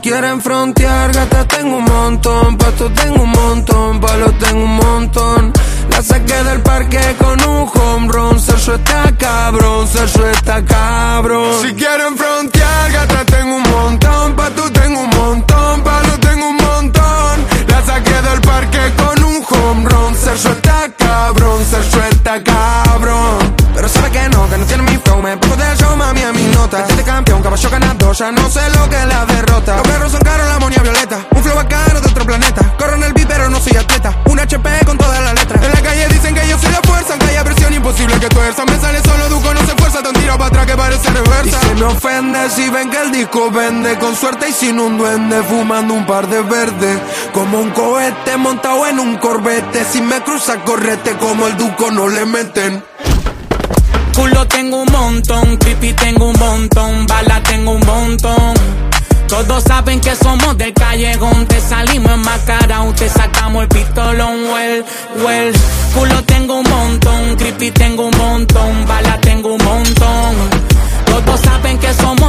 quieren frontear, gata tengo un montón, pasto tengo un montón, palos tengo un montón. La saqué del parque con un home run, Sergio está cabrón, Sergio está cabrón. Si quieren frontear, gata tengo un montón, pasto tengo un montón, palos tengo un montón. La saqué del parque con un home run, Sergio está cabrón, Sergio está cabrón. Pero sabe que no, que no tiene mi flow, me pongo del show, mami, a mi nota. Este campeón, caballo ganador, ya no sé lo que la derrota. Me ofende si ven que el disco vende Con suerte y sin un duende Fumando un par de verdes Como un cohete montado en un corbete Si me cruza correte Como el duco no le meten Culo tengo un montón, creepy tengo un montón, bala tengo un montón. Todos saben que somos del callejón, te salimos enmascarados, te sacamos el pistolón, well, well. Culo tengo un montón, creepy tengo un montón, bala tengo un montón.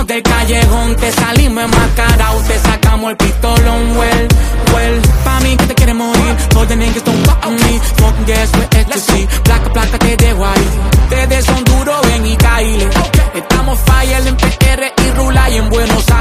Del callejón, te salimos enmascarados, te sacamos el pistolón, well, well. Pa' mí que te quiere morir, all the niggas don't fuck with me, smoking gas with ecstasy, placa, placa te dejo ahí. Ustedes son duros, ven y caile. Estamos fire en PR y Rula y en Buenos Aires.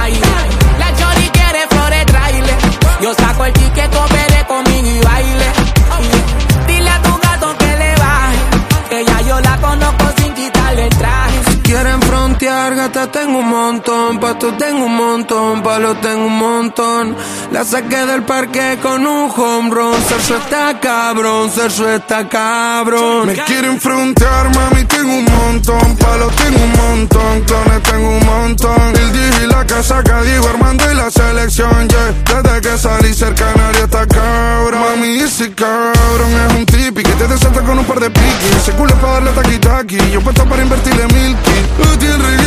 Frontear, gata tengo un montón, pasto tengo un montón, palos tengo un montón. La saqué del parque con un home run, está cabrón, Sergio está cabrón. Me quieren frontear, mami, tengo un montón. Palos tengo un montón, clones tengo un montón. El DJ la casa que digo Armando y la selección, yeah. Desde que salí cerca nadie está cabrón. Mami, ese cabrón es un tipi que te desata con un par de piquis. Ese culo para darle taqui taqui. Yo puesto para invertirle milky. Uti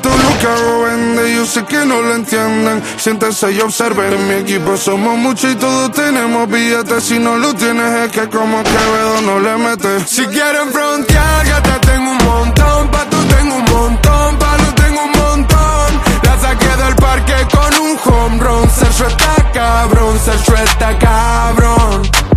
todo lo que hago vende. Yo sé que no lo entienden. Siéntense y observen. En mi equipo somos muchos y todos tenemos billetes. Si no lo tienes es que como Quevedo no le metes. Si quieren frontear, gata tengo un montón. Pato tengo un montón. Palo tengo un montón. La saqué del parque con un home run. Sergio está cabrón, Sergio está cabrón.